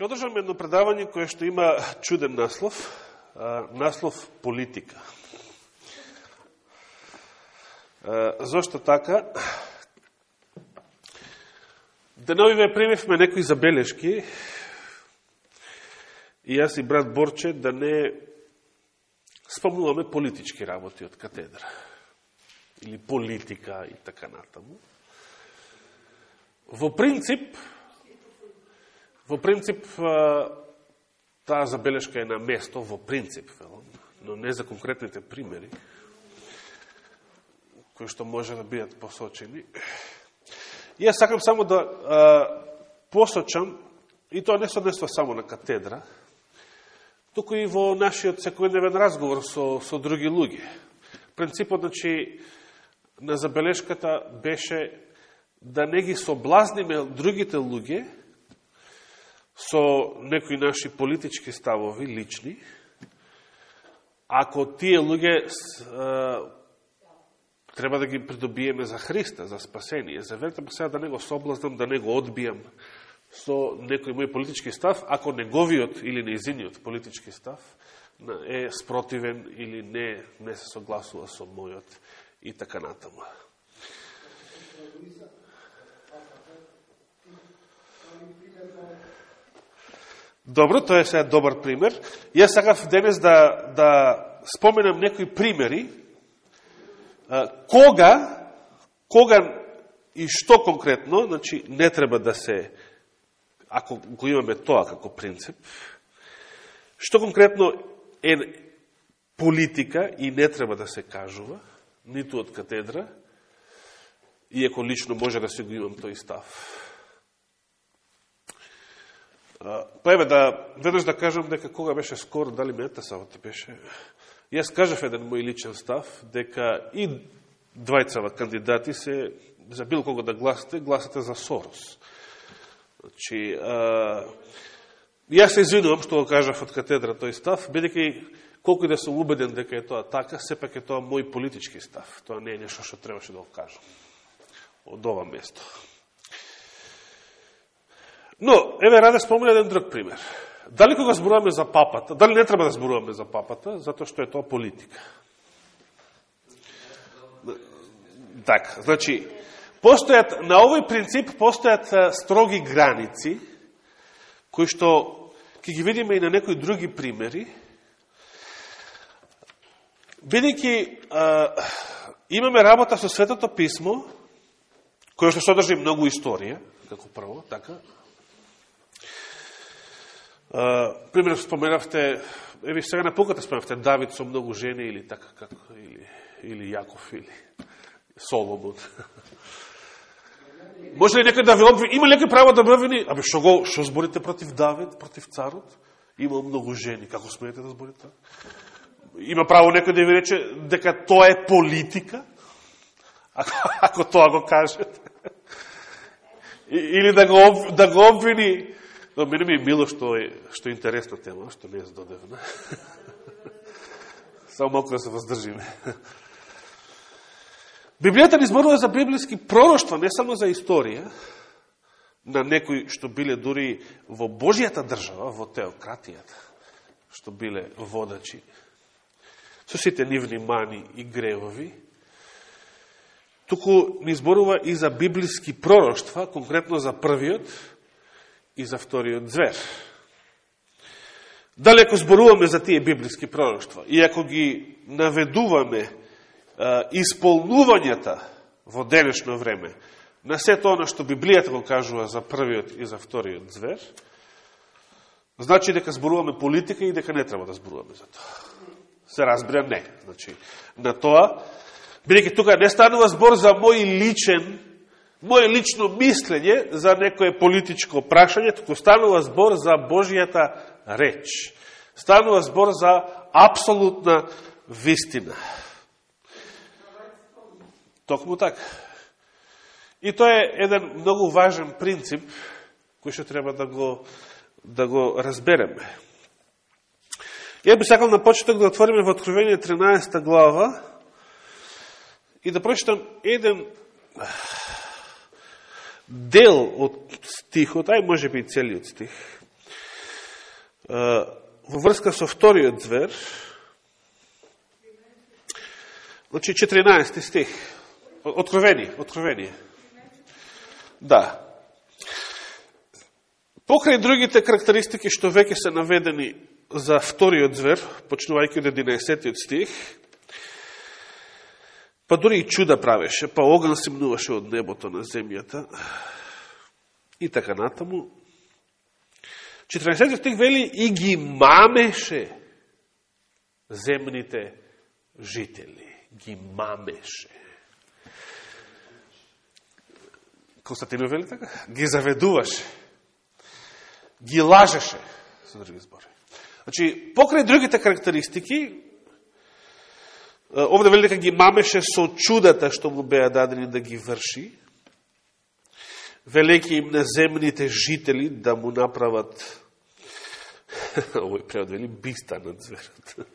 Ке одржам едно предавање кое што има чуден наслов, наслов политика. Зошто така? Деновиве примевме некои забелешки и јас и брат Борче да не спомнуваме политички работи од катедра или политика и така натаму. Во принцип, Во принцип, таа забелешка е на место, во принцип, но не за конкретните примери, кои што може да бидат посочени. И јас сакам само да а, посочам, и тоа не се однесува само на катедра, туку и во нашиот секојдневен разговор со, со други луѓе. Принципот, значи, на забелешката беше да не ги соблазниме другите луѓе, со некои наши политички ставови, лични, ако тие луѓе треба да ги придобиеме за Христа, за спасение, за верите, па сега да не го соблазнам, да не го одбијам со некој мој политички став, ако неговиот или неизиниот политички став е спротивен или не, не се согласува со мојот и така натаму. Добро, тоа е сега добар пример. Јас сакав денес да, да споменам некои примери кога, кога и што конкретно, значи не треба да се, ако го имаме тоа како принцип, што конкретно е политика и не треба да се кажува, ниту од катедра, иако лично може да се го имам тој став. Па еве да веднаш да кажам дека кога беше скоро, дали мета сабота беше, јас кажав еден мој личен став, дека и двајцава кандидати се, за било кога да гласате, гласате за Сорос. Значи, а, јас се извинувам што го кажав од катедра тој став, бидеќи колку и да сум убеден дека е тоа така, сепак е тоа мој политички став. Тоа не е нешто што требаше да го кажам од ова место. Но, еве Раде спомена еден друг пример. Дали кога зборуваме за папата, дали не треба да зборуваме за папата, затоа што е тоа политика? Така, значи, постојат, на овој принцип постојат строги граници, кои што ќе ги видиме и на некои други примери, бидејќи имаме работа со Светото Писмо, кој што содржи многу историја, како прво, така, пример споменавте, еве сега на поката споменавте Давид со многу жени или така како или или Јаков или Соломон. Може ли некој да ви обвини? Има ли некој право да обвини? Абе што го што зборите против Давид, против царот? Има многу жени, како смеете да зборите? Има право некој да ви рече дека тоа е политика? Ако, ако тоа го кажете. Или да го, да го обвини Но мене ми е мило што е, што е интересна тема, што не е задодевна. Само малко да се воздржиме. Библијата ни зборува за библиски пророштва, не само за историја, на некои што биле дури во Божијата држава, во теократијата, што биле водачи, со сите нивни мани и гревови, туку ни зборува и за библиски пророштва, конкретно за првиот, и за вториот звер. Далеко зборуваме за тие библиски пророќства и ако ги наведуваме а, исполнувањата во денешно време на се тоа на што Библијата го кажува за првиот и за вториот звер, значи дека зборуваме политика и дека не треба да зборуваме за тоа. Се разбира не. Значи, на тоа, бидеќи тука не станува збор за мој личен мое лично мислење за некое политичко прашање, туку станува збор за Божијата реч. Станува збор за апсолутна вистина. Токму така. И тоа е еден многу важен принцип кој што треба да го, да го разбереме. Ја би сакал на почеток да отвориме во Откровение 13 глава и да прочитам еден дел од стихот, ај може би целиот стих, во врска со вториот звер, значи 14 стих, откровение, откровение. Да. Покрај другите карактеристики што веќе се наведени за вториот звер, почнувајќи од 11 стих, па дори и чуда правеше, па оган се мнуваше од небото на земјата, и така натаму. 14 стих вели и ги мамеше земните жители. Ги мамеше. Константинов вели така? Ги заведуваше ги лажеше, со други збори. Значи, покрај другите карактеристики, овде вели дека ги мамеше со чудата што му беа дадени да ги врши, велеки им на земните жители да му направат овој превод вели биста на зверот.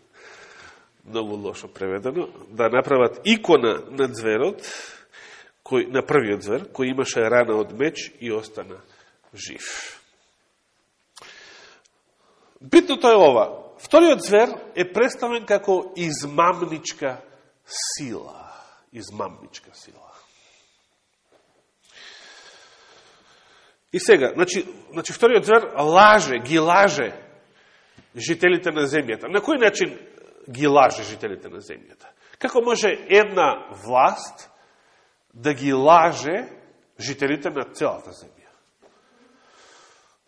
Многу лошо преведено. Да направат икона на зверот, кој, на првиот звер, кој имаше рана од меч и остана жив. Битното е ова. Вториот звер е представен како измамничка сила. Измамничка сила. И сега, значи, значи вториот звер лаже, ги лаже жителите на земјата. На кој начин ги лаже жителите на земјата? Како може една власт да ги лаже жителите на целата земја?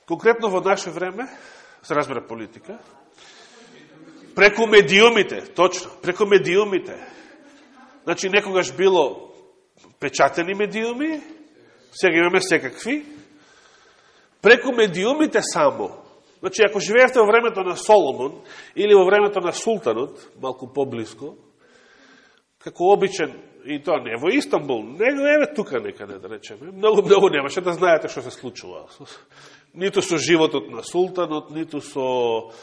Конкретно во наше време, се разбира политика, преку медиумите, точно, преку медиумите. Значи, некогаш било печатени медиуми, сега имаме секакви, преку медиумите само. Значи, ако живеевте во времето на Соломон или во времето на Султанот, малку поблиско, како обичен, и тоа не во Истанбул, него еве тука некаде, да речеме, многу, многу немаше да знаете што се случува ниту со животот на султанот, ниту со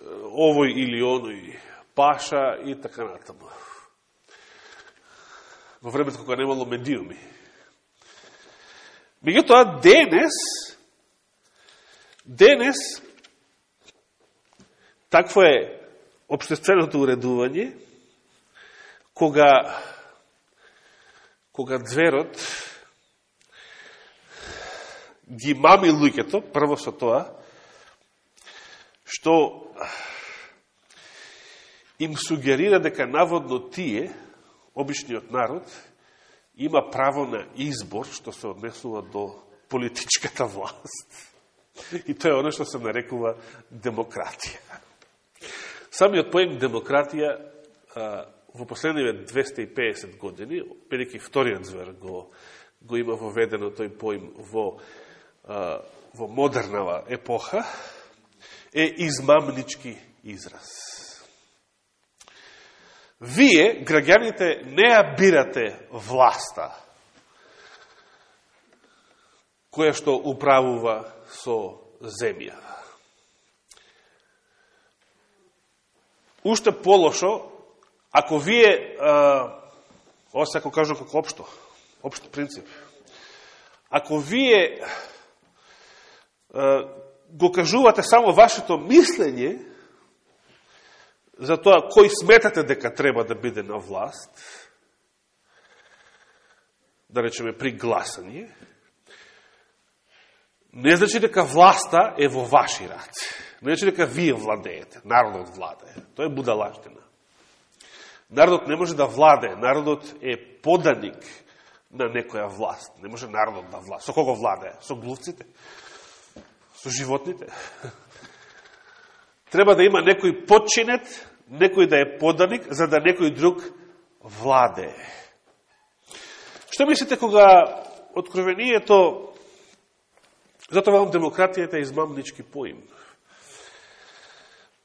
Э, овој или оној паша и така натаму. Во времето кога немало медиуми. Меѓутоа, денес, денес, такво е обштественото уредување, кога, кога зверот ги мами луѓето, прво со тоа, што им сугерира дека наводно тие, обичниот народ, има право на избор што се однесува до политичката власт. И тоа е оно што се нарекува демократија. Самиот поем демократија во последниве 250 години, педеќи вториот звер го, го има воведено тој поим во во модернава епоха е измамнички израз. Вие, граѓаните, не ја бирате власта која што управува со земја. Уште полошо, ако вие, ова се ако кажам како општо, општо принцип, ако вие го кажувате само вашето мислење за тоа кој сметате дека треба да биде на власт, да речеме при гласање, не значи дека власта е во ваши раци. Не значи дека вие владеете, народот владее. Тоа е будалаштина. Народот не може да владее, народот е поданик на некоја власт. Не може народот да владее. Со кого владее? Со глувците? Со животните. Треба да има некој подчинет, некој да е поданик, за да некој друг владе. Што мислите кога откровението, затоа вам демократијата е измамнички поим.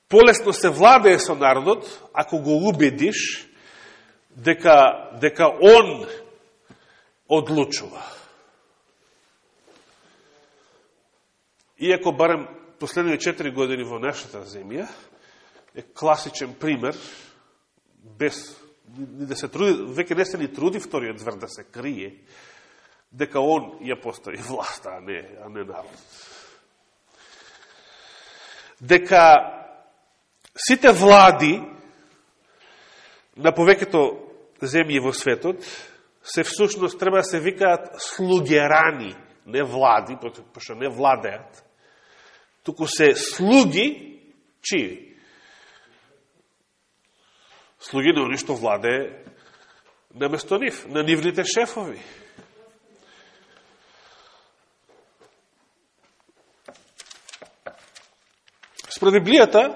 Полесно се владее со народот, ако го убедиш дека, дека он одлучува. Иако барем последните 4 години во нашата земја е класичен пример, без да се труди, веќе не се ни труди вториот звер да се крие, дека он ја постои власта, а не, а не народ. дека сите влади на повеќето земји во светот се всушност треба да се викаат слугерани, не влади, пошто не владеат, туку се слуги, чии? Слуги на они што владе наместо нив, на нивните шефови. Според Библијата,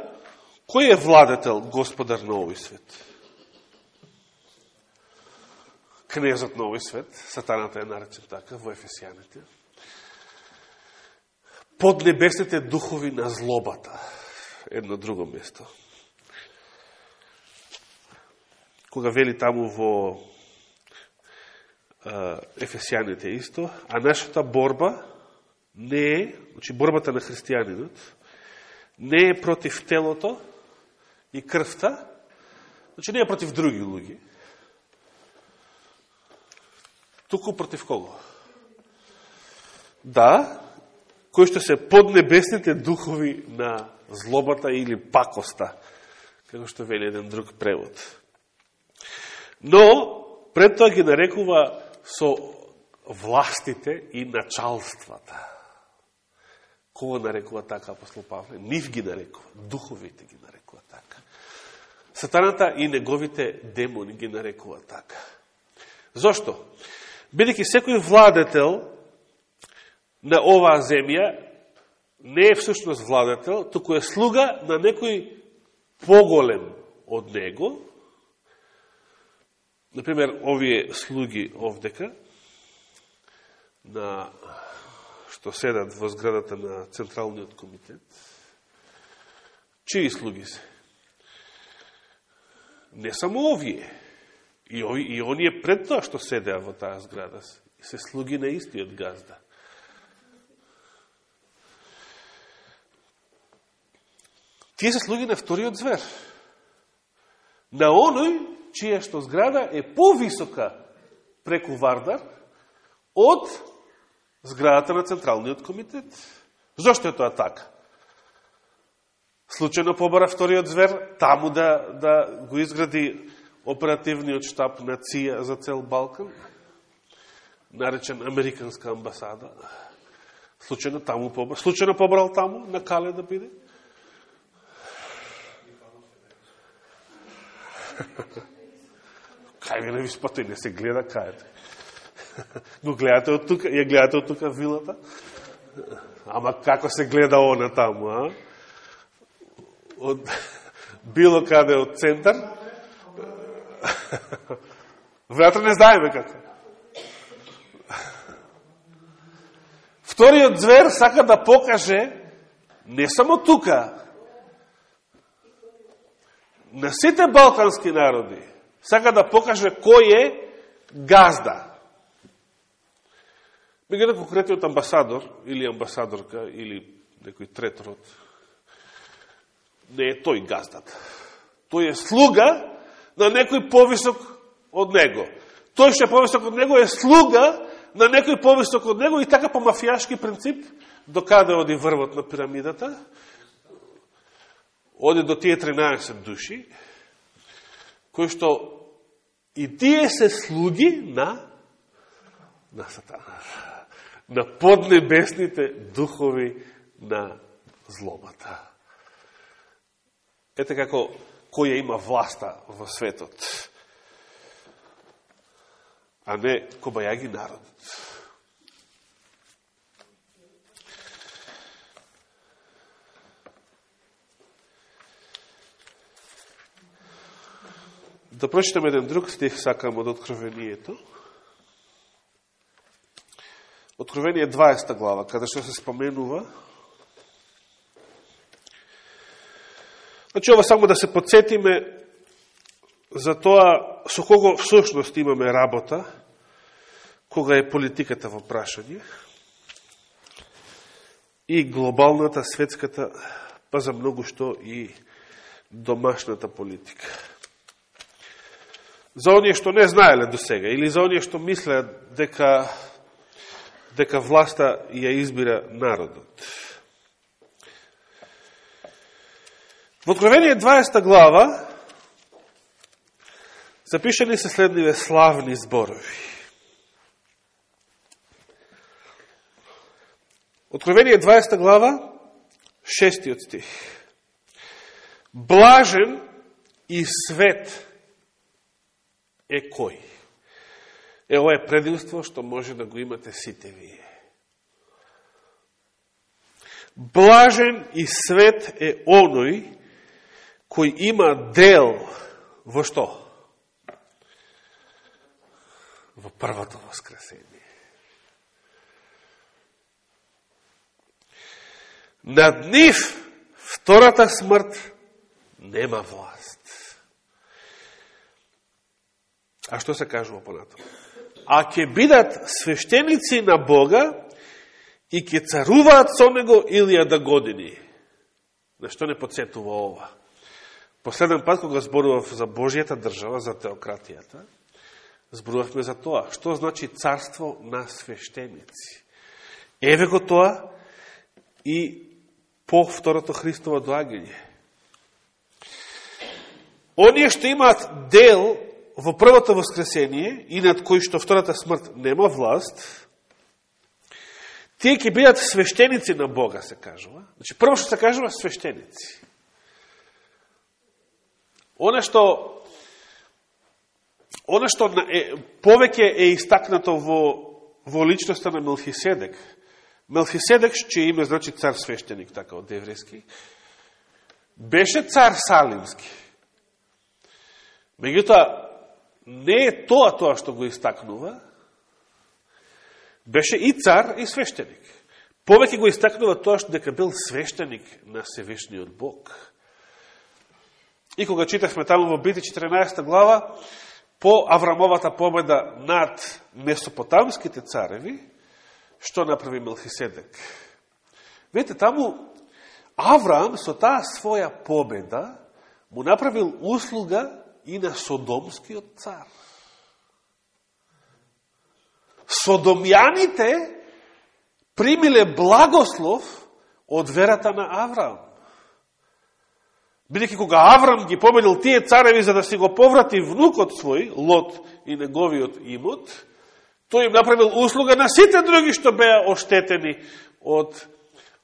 кој е владетел, господар на овој свет? Кнезот на овој свет, сатаната е наречен така во Ефесијаните. Под небесните духови на злобата, едно друго место. Кога вели таму во Ефесијаните исто, а нашата борба не е, значи борбата на христијанинот, не е против телото и крвта, значи не е против други луѓи, туку против кого? Да, кои што се под небесните духови на злобата или пакоста, како што вели еден друг превод. Но, пред тоа ги нарекува со властите и началствата. Кого нарекува така апостол Павле? Нив ги нарекува, духовите ги нарекува така. Сатаната и неговите демони ги нарекува така. Зошто? Бидеќи секој владетел на оваа земја не е всушност владетел, туку е слуга на некој поголем од него. Например, овие слуги овдека, на што седат во зградата на Централниот комитет, чии слуги се? Не само овие. И, и оние пред тоа што седеа во таа зграда, се слуги на истиот газда. Тие се слуги на вториот звер. На оној, чија што зграда е повисока преку Вардар од зградата на Централниот комитет. Зошто е тоа така? Случајно побара вториот звер таму да, да го изгради оперативниот штаб на ЦИА за цел Балкан, наречен Американска амбасада. Случајно таму побрал, случајно побрал таму, на Кале да биде. Кај ви не ви спатои, не се гледа кајте. Го гледате од тука, ја гледате од тука вилата. Ама како се гледа она таму, а? Од било каде од центар, Веројатно не знаеме како. Вториот звер сака да покаже не само тука, на сите балкански народи, сака да покаже кој е газда. Меѓу конкретниот амбасадор, или амбасадорка, или некој трет род, не е тој газдата. Тој е слуга на некој повисок од него. Тој што е повисок од него е слуга на некој повисок од него и така по мафијашки принцип, до каде оди врвот на пирамидата, Оде до тие 13 души, кои што и тие се слуги на на сатана, на поднебесните духови на злобата. Ете како која има власта во светот, а не кобајаги народот. Да прочитам еден друг стих, сакам од Откровението. Откровение 20 глава, каде што се споменува Значи, ова само да се подсетиме за тоа со кого всушност имаме работа, кога е политиката во прашање, и глобалната, светската, па за многу што и домашната политика. За оние што не знаеле до сега, или за оние што мислеат дека, дека власта ја избира народот. Во Откровение 20 глава запишени се следниве славни зборови. Откровение 20 глава, 6 стих. Блажен и свет е кој? Е, ова е предилство што може да го имате сите вие. Блажен и свет е оној кој има дел во што? Во првото воскресение. Над нив втората смрт нема власт. А што се кажува понатаму? А ќе бидат свештеници на Бога и ќе царуваат со него илјада години. На што не подсетува ова? Последен пат, кога зборував за Божијата држава, за теократијата, зборувавме за тоа. Што значи царство на свештеници? Еве го тоа и по второто Христово доагање. Оние што имаат дел во првото воскресение и над кој што втората смрт нема власт, тие ќе бидат свештеници на Бога, се кажува. Значи, прво што се кажува, свештеници. Оно што Оно што е, повеќе е истакнато во, во личноста на Мелхиседек, Мелхиседек, чие име значи цар свештеник, така од еврејски, беше цар Салимски. Меѓутоа, не е тоа тоа што го истакнува, беше и цар и свештеник. Повеќе го истакнува тоа што дека бил свештеник на Севишниот Бог. И кога читавме таму во Бити 14 глава, по Аврамовата победа над Месопотамските цареви, што направи Мелхиседек? Видите, таму Авраам со таа своја победа му направил услуга и на Содомскиот цар. Содомјаните примиле благослов од верата на Авраам. Бидеќи кога Аврам ги победил тие цареви за да си го поврати внукот свој, Лот и неговиот имот, тој им направил услуга на сите други што беа оштетени од,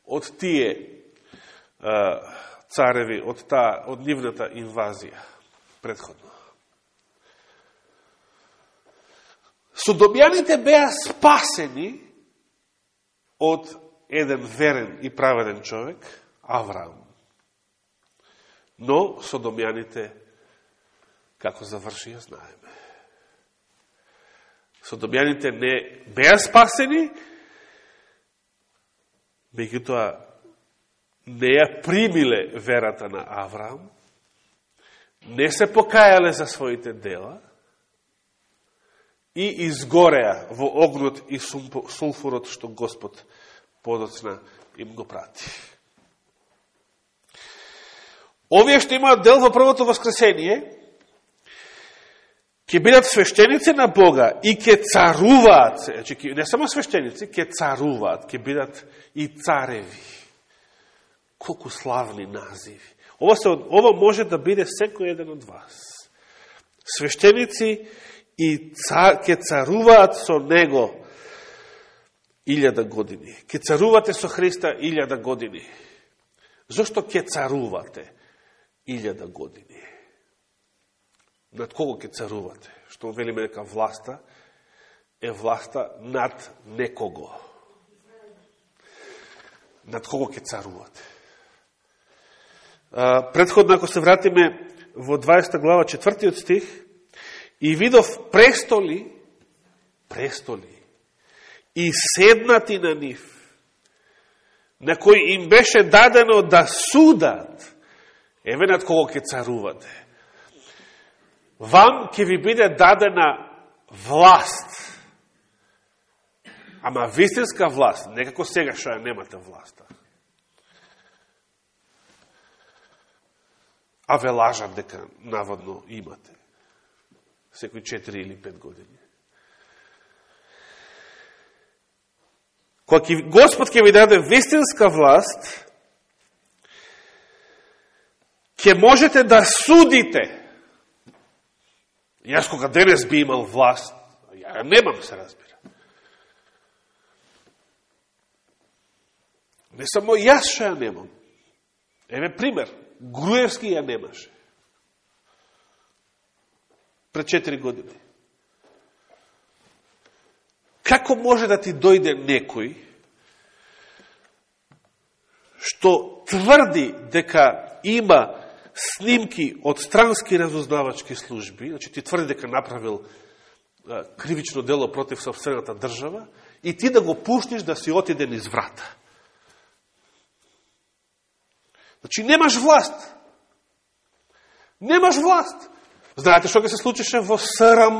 од тие цареви, од, та, од нивната инвазија предходно. Содомјаните беа спасени од еден верен и праведен човек, Авраам. Но содомјаните како завршија знаеме. Содомјаните не беа спасени, меѓутоа не ја примиле верата на Авраам, не се покајале за своите дела и изгореа во огнот и сулфурот што Господ подоцна им го прати. Овие што имаат дел во првото воскресение, ќе бидат свештеници на Бога и ќе царуваат, значи, не само свештеници, ќе царуваат, ќе бидат и цареви. Колку славни називи. Ова, се, ова може да биде секој еден од вас. Свештеници и цар, ке царуваат со Него илјада години. Ке царувате со Христа илјада години. Зошто ке царувате? илјада години. Над кого ке царувате? Што велиме дека власта е власта над некого. Над кого ке царувате? Предходно, ако се вратиме во 20 глава, 4 стих, и видов престоли, престоли, и седнати на нив, на кои им беше дадено да судат, Еве над кого ќе царувате. Вам ќе ви биде дадена власт. Ама вистинска власт, некако сега што ја немате власта. А ве лажат дека наводно имате. Секој 4 или 5 години. Кога Господ ќе ви даде вистинска власт, ќе можете да судите. Јас кога денес би имал власт, ја немам се разбира. Не само јас што ја немам. Еве пример, Груевски ја немаше. Пред 4 години. Како може да ти дојде некој што тврди дека има снимки од странски разузнавачки служби, значи ти тврди дека направил кривично дело против собствената држава, и ти да го пуштиш да си отиде низ врата. Значи немаш власт. Немаш власт. Знаете што ќе се случише во СРМ,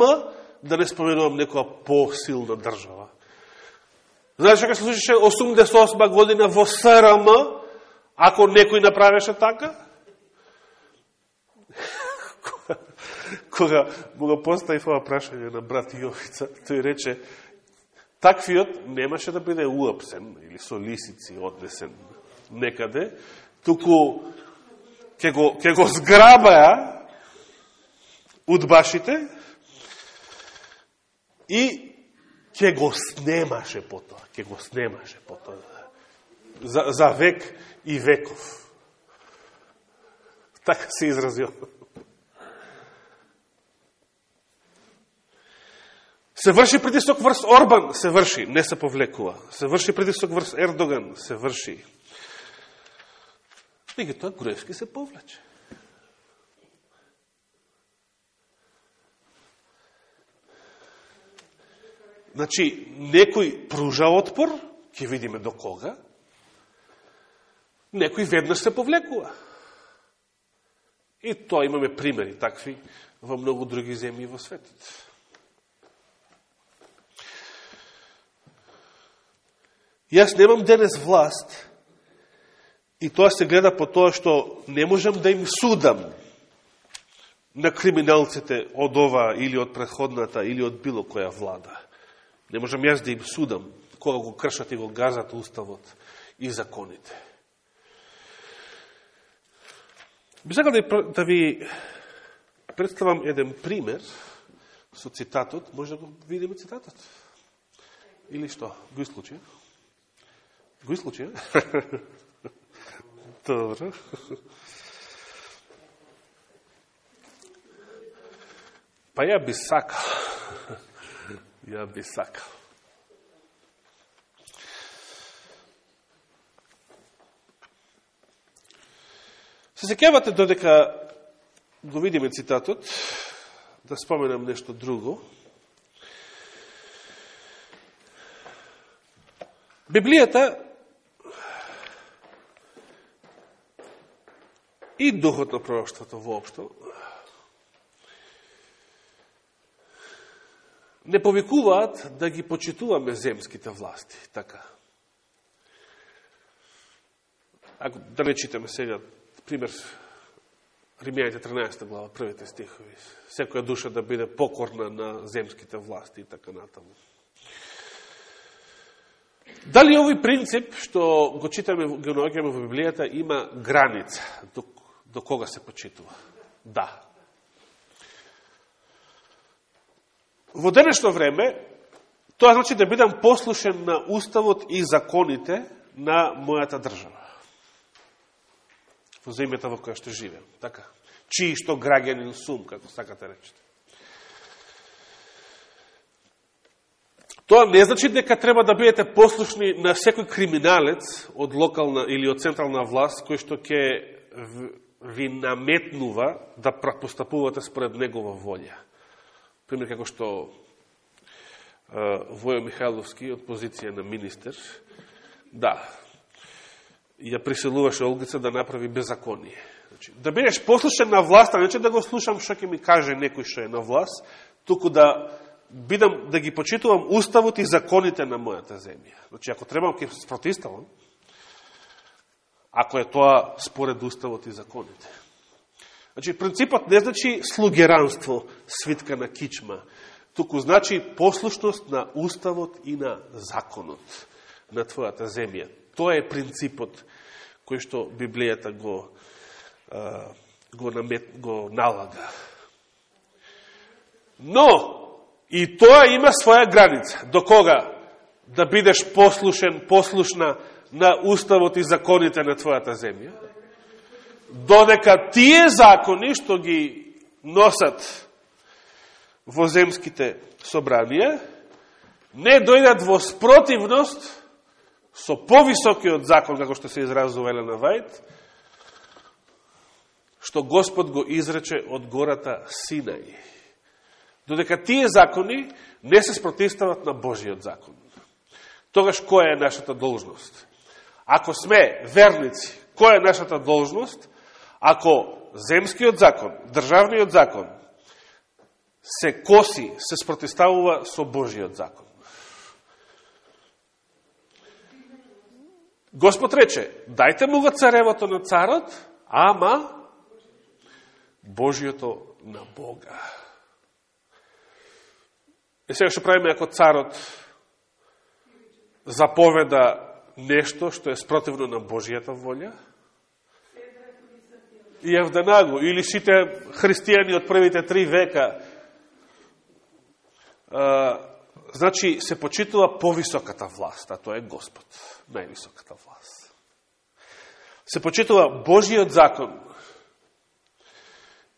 да не споменувам некоја посилна држава. Знаете што ќе се случише 88 година во СРМ, ако некој направеше така? Кога му го поставив ова прашање на брат Јовица, тој рече, таквиот немаше да биде уапсен или со лисици однесен некаде, туку ќе го, ќе го зграбаја удбашите и ќе го снемаше потоа, ќе го снемаше потоа за, за век и веков. Така се изразил. Се врши притисок врз Орбан, се врши, не се повлекува. Се врши притисок врз Ердоган, се врши тоа Груевски се повлече. Значи, некој пружа отпор, ќе видиме до кога, некој веднаш се повлекува. И тоа имаме примери такви во многу други земји во светот. Јас немам денес власт и тоа се гледа по тоа што не можам да им судам на криминалците од ова или од предходната или од било која влада. Не можам јас да им судам кога го кршат и го газат уставот и законите. Би сакал да, да ви представам еден пример со цитатот. Може да го видиме цитатот? Или што? Го исклучи? Го исклучи? Добро. Па ја би сакал. ја би сакал. Се секевате додека го видиме цитатот, да споменам нешто друго. Библијата и духот на пророќството воопшто не повикуваат да ги почитуваме земските власти, така. Ако да не читаме сега, пример, Римјаните 13 глава, првите стихови, секоја душа да биде покорна на земските власти и така натаму. Дали овој принцип, што го читаме, го наоѓаме во Библијата, има граница до, до кога се почитува? Да. Во денешно време, тоа значи да бидам послушен на уставот и законите на мојата држава. Во земјата во која што живеам. Така. Чии што граѓанин сум, како сакате речете. Тоа не значи дека треба да бидете послушни на секој криминалец од локална или од централна власт кој што ќе ви наметнува да постапувате според негова волја пример како што Војо Михайловски од позиција на министер, да, ја приселуваше Олгица да направи беззаконие. Значи, да бидеш послушен на власт, а не че да го слушам што ќе ми каже некој што е на власт, туку да бидам да ги почитувам уставот и законите на мојата земја. Значи, ако требам ќе спротиставам, ако е тоа според уставот и законите. Значи, принципот не значи слугеранство, свитка на кичма, туку значи послушност на уставот и на законот на твојата земја. Тоа е принципот кој што Библијата го го, намет, го налага. Но, и тоа има своја граница. До кога? Да бидеш послушен, послушна на уставот и законите на твојата земја. Додека тие закони што ги носат во земските собранија, не дојдат во спротивност со повисокиот закон, како што се изразува Елена Вајд, што Господ го изрече од гората Синај. Додека тие закони не се спротивстават на Божиот закон. Тогаш која е нашата должност? Ако сме верници, која е нашата должност? Ако земскиот закон, државниот закон, се коси, се спротиставува со Божиот закон. Господ рече, дајте му го царевото на царот, ама Божиото на Бога. И сега што правиме ако царот заповеда нешто што е спротивно на Божијата волја? И Евденагу, или сите христијани од првите три века, а, значи се почитува повисоката власт, а тоа е Господ, највисоката власт. Се почитува Божиот закон,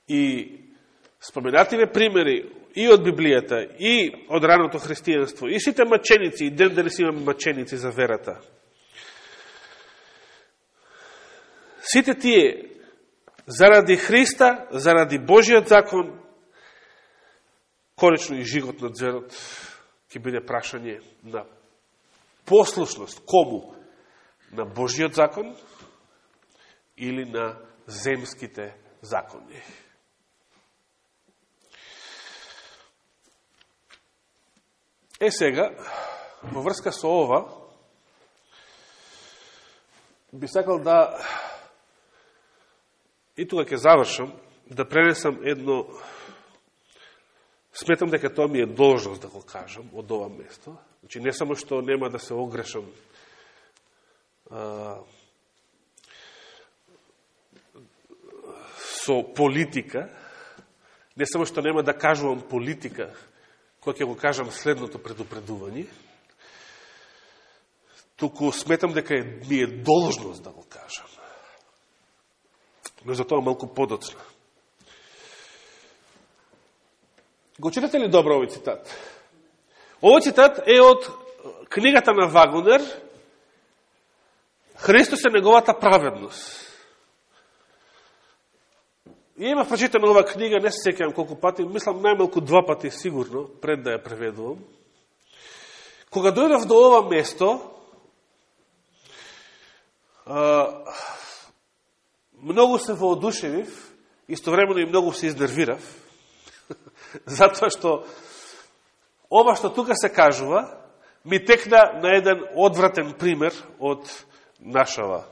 И споменативе примери и од Библијата, и од раното христијанство, и сите маченици, и ден денес имаме маченици за верата. Сите тие, заради Христа, заради Божиот закон, конечно и живот на дзерот ќе биде прашање на послушност. Кому? На Божиот закон или на земските закони? Е сега, во врска со ова, би сакал да, и тука ќе завршам, да пренесам едно, сметам дека тоа ми е должност да го кажам од ова место. Значи, не само што нема да се огрешам а, со политика, не само што нема да кажувам политика, кој ќе го кажам следното предупредување, туку сметам дека е, ми е должност да го кажам. Но за тоа малку подоцна. Го читате ли добро овој цитат? Овој цитат е од книгата на Вагонер Христос е неговата праведност. И има прочитана ова книга, не се секам колку пати, мислам најмалку два пати сигурно, пред да ја преведувам. Кога дојдов до ова место, многу се воодушевив, истовремено и многу се изнервирав, затоа што ова што тука се кажува, ми текна на еден одвратен пример од нашава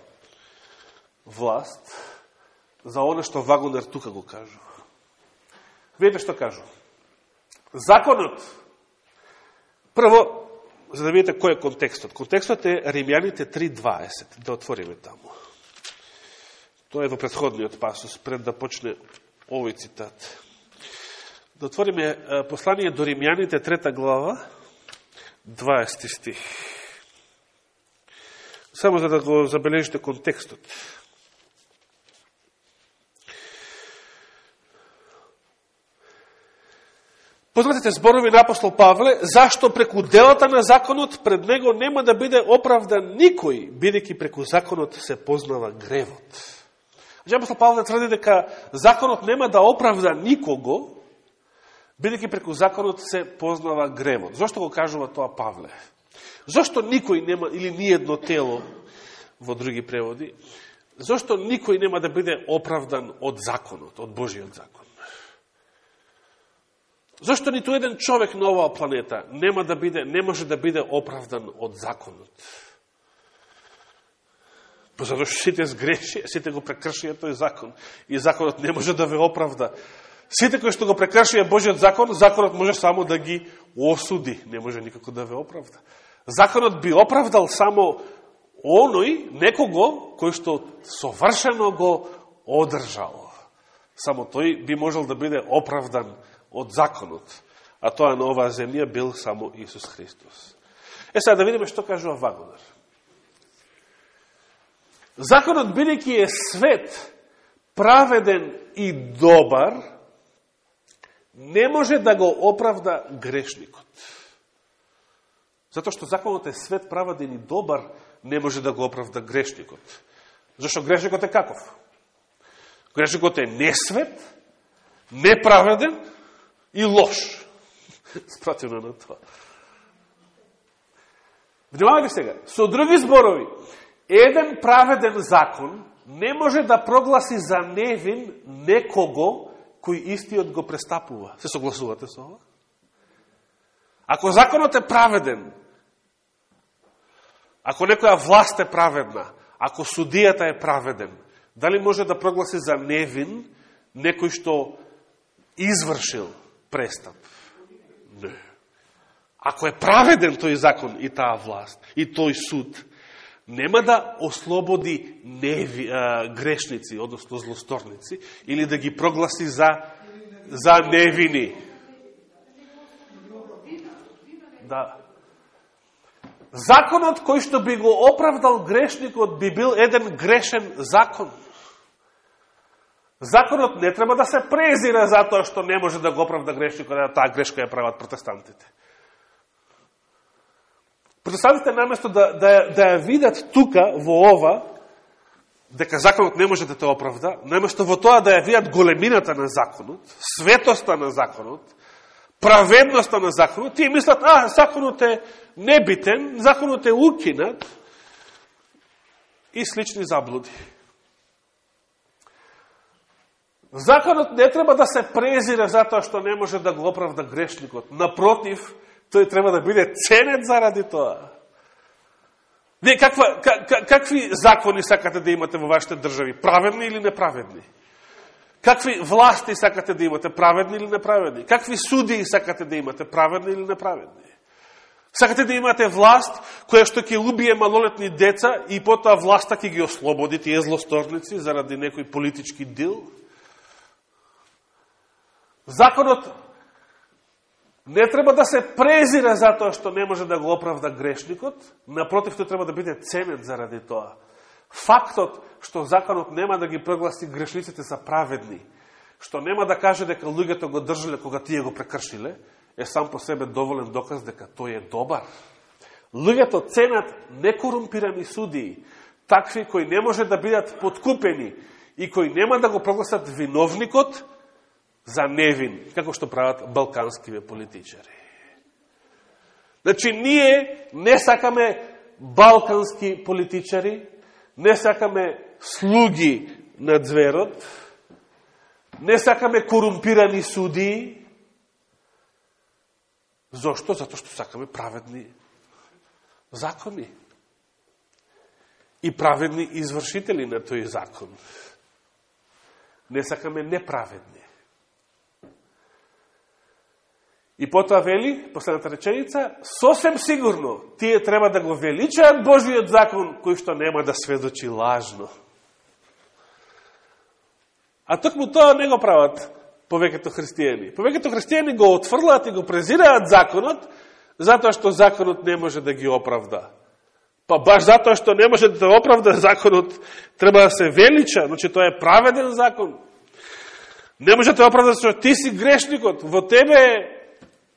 власт, за оно што Вагонер тука го кажува. Видете што кажува. Законот, прво, за да видите кој е контекстот. Контекстот е Римјаните 3.20. Да отвориме таму. Тоа е во предходниот пасус, пред да почне овој цитат. Да отвориме послание до Римјаните, трета глава, 20 стих. Само за да го забележите контекстот. Познатите зборови на апостол Павле, зашто преку делата на законот пред него нема да биде оправдан никој, бидејќи преку законот се познава гревот. Значи апостол Павле тврди дека законот нема да оправда никого, бидејќи преку законот се познава гревот. Зошто го кажува тоа Павле? Зошто никој нема, или ни едно тело, во други преводи, зошто никој нема да биде оправдан од законот, од Божиот закон? Зошто ниту еден човек на оваа планета нема да биде, не може да биде оправдан од законот? Па затоа што сите сгреши, сите го прекршија тој закон. И законот не може да ве оправда. Сите кои што го прекршија Божиот закон, законот може само да ги осуди. Не може никако да ве оправда. Законот би оправдал само оној, некого, кој што совршено го одржал. Само тој би можел да биде оправдан од законот, а тоа на оваа земја бил само Исус Христос. Е сега да видиме што кажува Вагонер. Законот, бидејќи е свет, праведен и добар, не може да го оправда грешникот. Затоа што законот е свет, праведен и добар, не може да го оправда грешникот. Зашто грешникот е каков? Грешникот е несвет, неправеден и лош. Спратено на тоа. Внимавајте сега, со други зборови, еден праведен закон не може да прогласи за невин некого кој истиот го престапува. Се согласувате со ова? Ако законот е праведен, ако некоја власт е праведна, ако судијата е праведен, дали може да прогласи за невин некој што извршил престап? Не. Ако е праведен тој закон и таа власт, и тој суд, нема да ослободи неви, а, грешници, односно злосторници, или да ги прогласи за, за невини. Да. Законот кој што би го оправдал грешникот би бил еден грешен закон. Законот не треба да се презира затоа што не може да го оправда грешникот, а таа грешка ја прават протестантите. Протестантите наместо да, да, да ја видат тука, во ова, дека законот не може да те оправда, наместо во тоа да ја видат големината на законот, светоста на законот, праведноста на законот, тие мислат, а, законот е небитен, законот е укинат и слични заблуди. Законот не треба да се презира затоа што не може да го оправда грешникот. Напротив, тој треба да биде ценет заради тоа. Не, каква, как, какви закони сакате да имате во вашите држави? Праведни или неправедни? Какви власти сакате да имате? Праведни или неправедни? Какви судии сакате да имате? Праведни или неправедни? Сакате да имате власт која што ќе убие малолетни деца и потоа власта ќе ги ослободи тие злосторници заради некој политички дил? Законот не треба да се презира затоа што не може да го оправда грешникот, напротив, тој треба да биде ценен заради тоа. Фактот што законот нема да ги прогласи грешниците за праведни, што нема да каже дека луѓето го држале кога тие го прекршиле, е сам по себе доволен доказ дека тој е добар. Луѓето ценат некорумпирани судии, такви кои не може да бидат подкупени и кои нема да го прогласат виновникот, за невин, како што прават балканскиве политичари. Значи, ние не сакаме балкански политичари, не сакаме слуги на зверот, не сакаме корумпирани судии. Зошто? Зато што сакаме праведни закони. И праведни извршители на тој закон. Не сакаме неправедни. И потоа вели, последната реченица, сосем сигурно, тие треба да го величаат Божиот закон, кој што нема да сведочи лажно. А токму тоа не го прават повеќето христијани. Повеќето христијани го отфрлаат и го презираат законот, затоа што законот не може да ги оправда. Па баш затоа што не може да оправда законот, треба да се велича, значи тоа е праведен закон. Не може да оправда што ти си грешникот, во тебе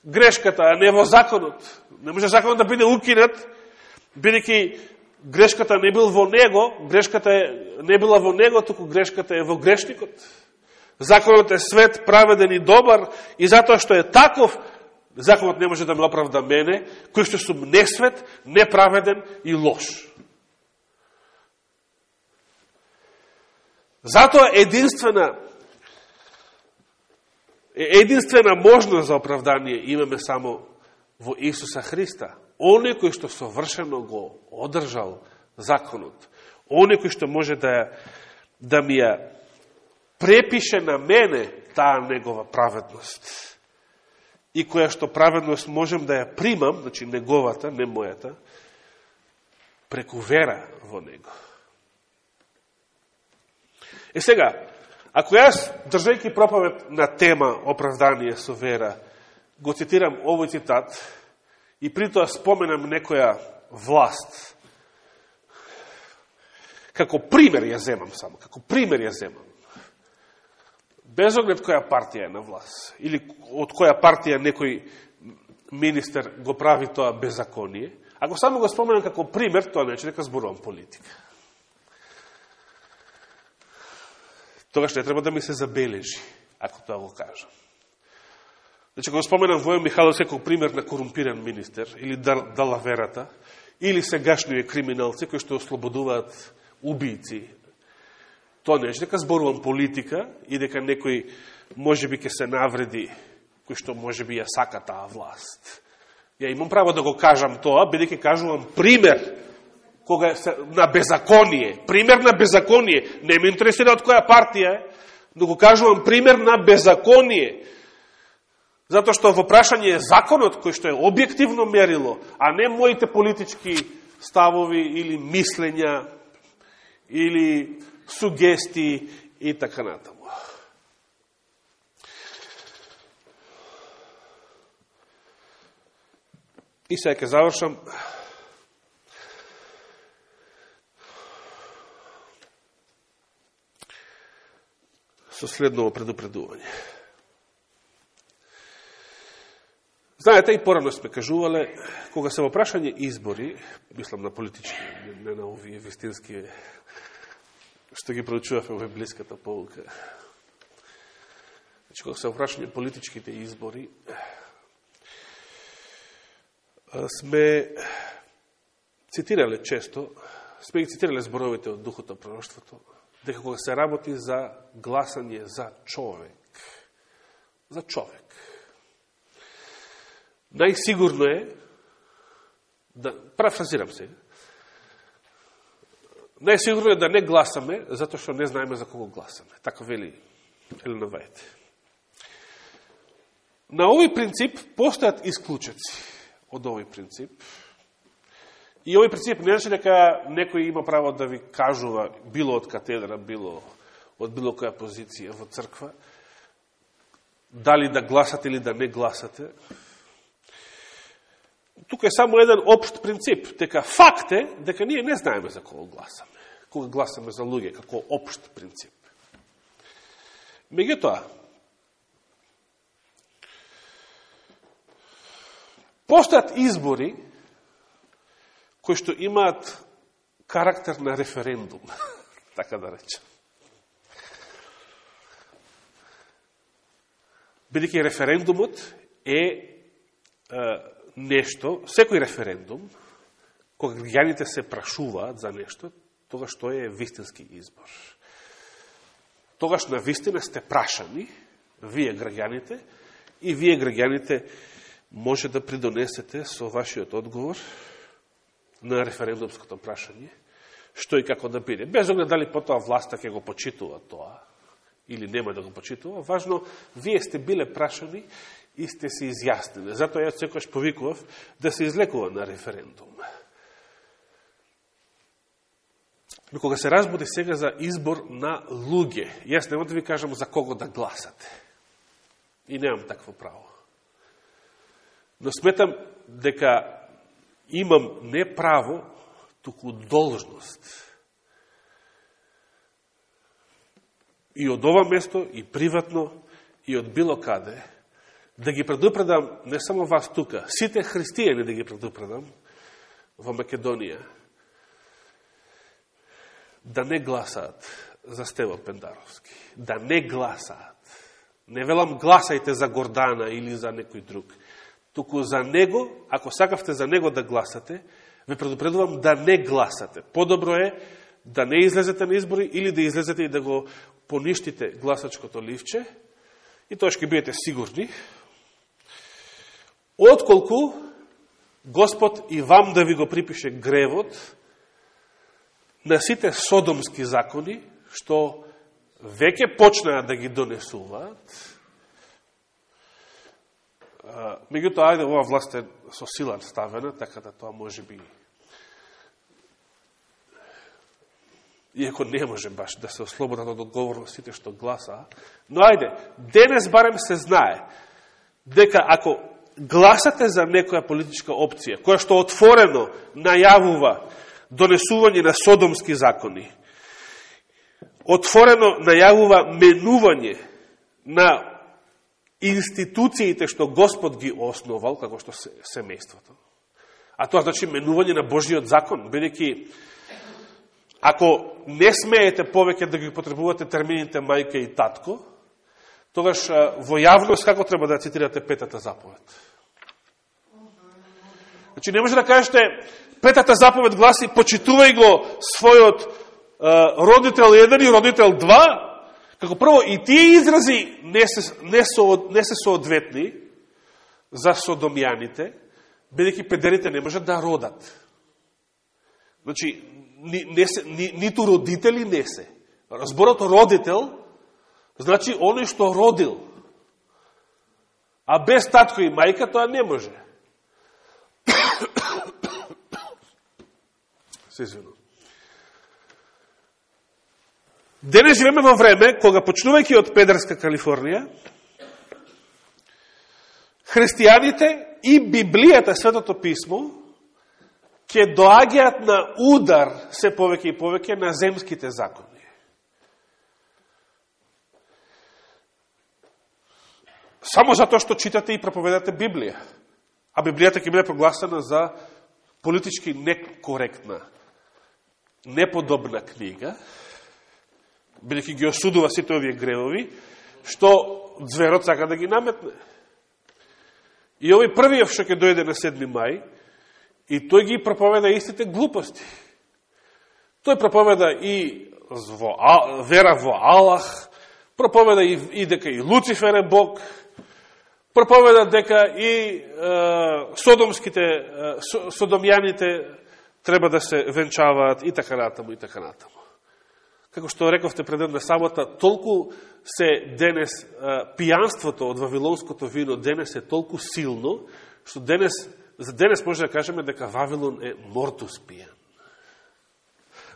грешката, а не во законот. Не може законот да биде укинат, бидејќи грешката не бил во него, грешката е, не била во него, туку грешката е во грешникот. Законот е свет, праведен и добар, и затоа што е таков, законот не може да ме оправда мене, кој што сум несвет, неправеден и лош. Затоа единствена единствена можност за оправдание имаме само во Исуса Христа. Оне кој што совршено го одржал законот. Оне кој што може да, да ми ја препише на мене таа негова праведност. И која што праведност можем да ја примам, значи неговата, не мојата, преку вера во него. Е сега, Ако јас, држајќи проповед на тема оправдание со вера, го цитирам овој цитат и при тоа споменам некоја власт, како пример ја земам само, како пример ја земам, без оглед која партија е на власт, или од која партија некој министер го прави тоа беззаконие, ако само го споменам како пример, тоа не дека зборувам политика. Тогаш не треба да ми се забележи, ако тоа го кажам. Значи, го споменам Војо Михайлов како пример на корумпиран министер, или далаверата, или сегашниве криминалци кои што ослободуваат убијци. Тоа не е дека зборувам политика и дека некој може би ќе се навреди кој што може би ја сака таа власт. Ја имам право да го кажам тоа, бидејќи кажувам пример кога се, на беззаконие. Пример на беззаконие. Не ме интересира од која партија е, но го кажувам пример на беззаконие. Затоа што во прашање е законот кој што е објективно мерило, а не моите политички ставови или мислења или сугести и така натаму. И сега ќе завршам. Со следново предупредување. Знаете, и порано сме кажувале, кога се во прашање избори, мислам на политички, не на овие вистински што ги проучувавме во близката полука. Значи, кога се опрашање политичките избори, сме цитирале често, сме ги цитирале зборовите од Духото пророќството, дека кога се работи за гласање за човек, за човек, најсигурно е, да, парафразирам се, Најсигурно е да не гласаме, затоа што не знаеме за кого гласаме. Така вели Елена Вајте. На овој принцип постојат исклучеци од овој принцип. И овој принцип не значи дека некој има право да ви кажува, било од катедра, било од било која позиција во црква, дали да гласате или да не гласате. Тука е само еден општ принцип, дека факт е дека ние не знаеме за кого гласаме. Кога гласаме за луѓе, како општ принцип. Меѓутоа, постојат избори кои што имаат карактер на референдум, така да речем. Бидеќи референдумот е, е нешто, секој референдум, кога граѓаните се прашуваат за нешто, тогаш што е вистински избор. Тогаш на вистина сте прашани, вие граѓаните, и вие граѓаните може да придонесете со вашиот одговор на референдумското прашање, што и како да биде. Без оглед дали потоа власта ќе го почитува тоа, или нема да го почитува, важно, вие сте биле прашани и сте се изјаснили. Затоа јас секојаш повикував да се излекува на референдум. Но кога се разбуди сега за избор на луѓе, јас нема да ви кажам за кого да гласате. И немам такво право. Но сметам дека имам не право, туку должност. И од ова место, и приватно, и од било каде, да ги предупредам не само вас тука, сите христијани да ги предупредам во Македонија, да не гласаат за Стево Пендаровски. Да не гласаат. Не велам гласајте за Гордана или за некој друг. Туку за него, ако сакавте за него да гласате, ве предупредувам да не гласате. Подобро е да не излезете на избори или да излезете и да го поништите гласачкото ливче и тоа ќе бидете сигурни отколку Господ и вам да ви го припише гревот на сите содомски закони, што веќе почнаа да ги донесуваат, меѓутоа, ајде, ова власт е со сила ставена, така да тоа може би иако не може баш да се ослободат од одговорностите што гласа, но ајде, денес барем се знае дека ако гласате за некоја политичка опција, која што отворено најавува донесување на содомски закони, отворено најавува менување на институциите што Господ ги основал, како што се семејството. А тоа значи менување на Божиот закон, бидејќи ако не смеете повеќе да ги потребувате термините мајка и татко, тогаш во јавност како треба да цитирате петата заповед? Значи не може да кажете петата заповед гласи почитувај го својот родител 1 и родител 2, како прво и тие изрази не се, не со, не се соодветни за содомјаните, бидејќи педерите не можат да родат. Значи, ни, не се, ни, ниту родители не се. Разборот родител, значи оној што родил. А без татко и мајка тоа не може. Се извинувам. Денес живеме во време кога почнувајќи од Педерска Калифорнија, христијаните и Библијата, Светото Писмо, ќе доаѓаат на удар се повеќе и повеќе на земските закони. Само затоа што читате и проповедате Библија. А Библијата ќе биде прогласена за политички некоректна, неподобна книга, бидејќи ги осудува сите овие гревови, што зверот сака да ги наметне. И овој првиот што ќе дојде на 7 мај, и тој ги проповеда истите глупости. Тој проповеда и во, а, вера во Аллах, проповеда и, и дека и Луцифер е Бог, проповеда дека и е, содомските, е, содомјаните треба да се венчаваат и така натаму, и така натаму како што рековте пред една сабота, толку се денес пијанството од вавилонското вино денес е толку силно, што денес, за денес може да кажеме дека Вавилон е мортус пијан.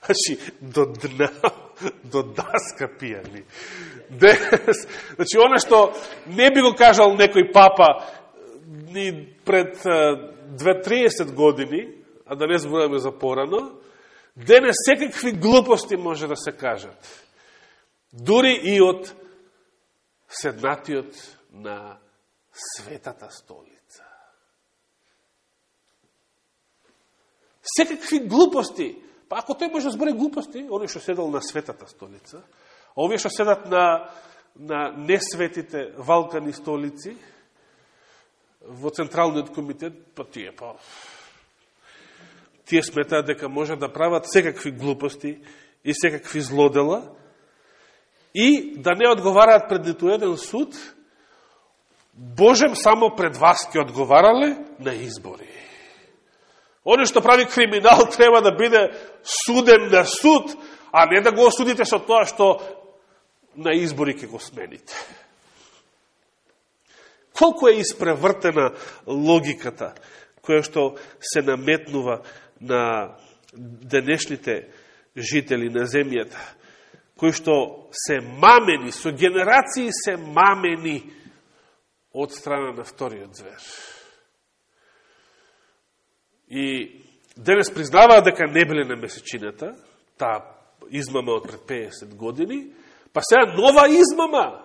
Значи, до дна, до даска пијани. Денес, значи, оно што не би го кажал некој папа ни пред 2-30 години, а да не збораме за порано, Денес секакви глупости може да се кажат. Дури и од седнатиот на светата столица. Секакви глупости. Па ако тој може да збори глупости, оној што седал на светата столица, овие што седат на, на несветите валкани столици, во Централниот комитет, па тие, па, тие сметаат дека може да прават секакви глупости и секакви злодела и да не одговараат пред ниту еден суд, Божем само пред вас ќе одговарале на избори. Оне што прави криминал треба да биде суден на суд, а не да го осудите со тоа што на избори ќе го смените. Колку е испревртена логиката која што се наметнува на денешните жители на земјата, кои што се мамени, со генерации се мамени од страна на вториот звер. И денес признаваа дека не биле на месечината, таа измама од пред 50 години, па сега нова измама.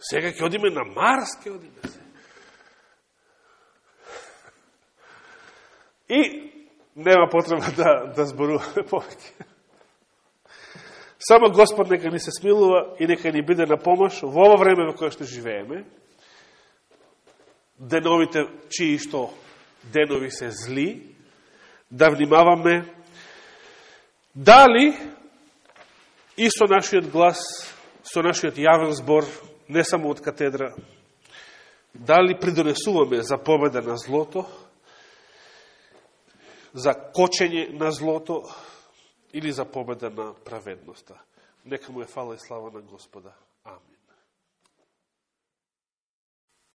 Сега ќе одиме на Марс, ќе одиме се. И нема потреба да, да зборуваме повеќе. Само Господ нека ни се смилува и нека ни биде на помош во ова време во кое што живееме. Деновите, чии што денови се зли, да внимаваме дали и со нашиот глас, со нашиот јавен збор, не само од катедра, дали придонесуваме за победа на злото, за кочење на злото или за победа на праведноста. Нека му е фала и слава на Господа.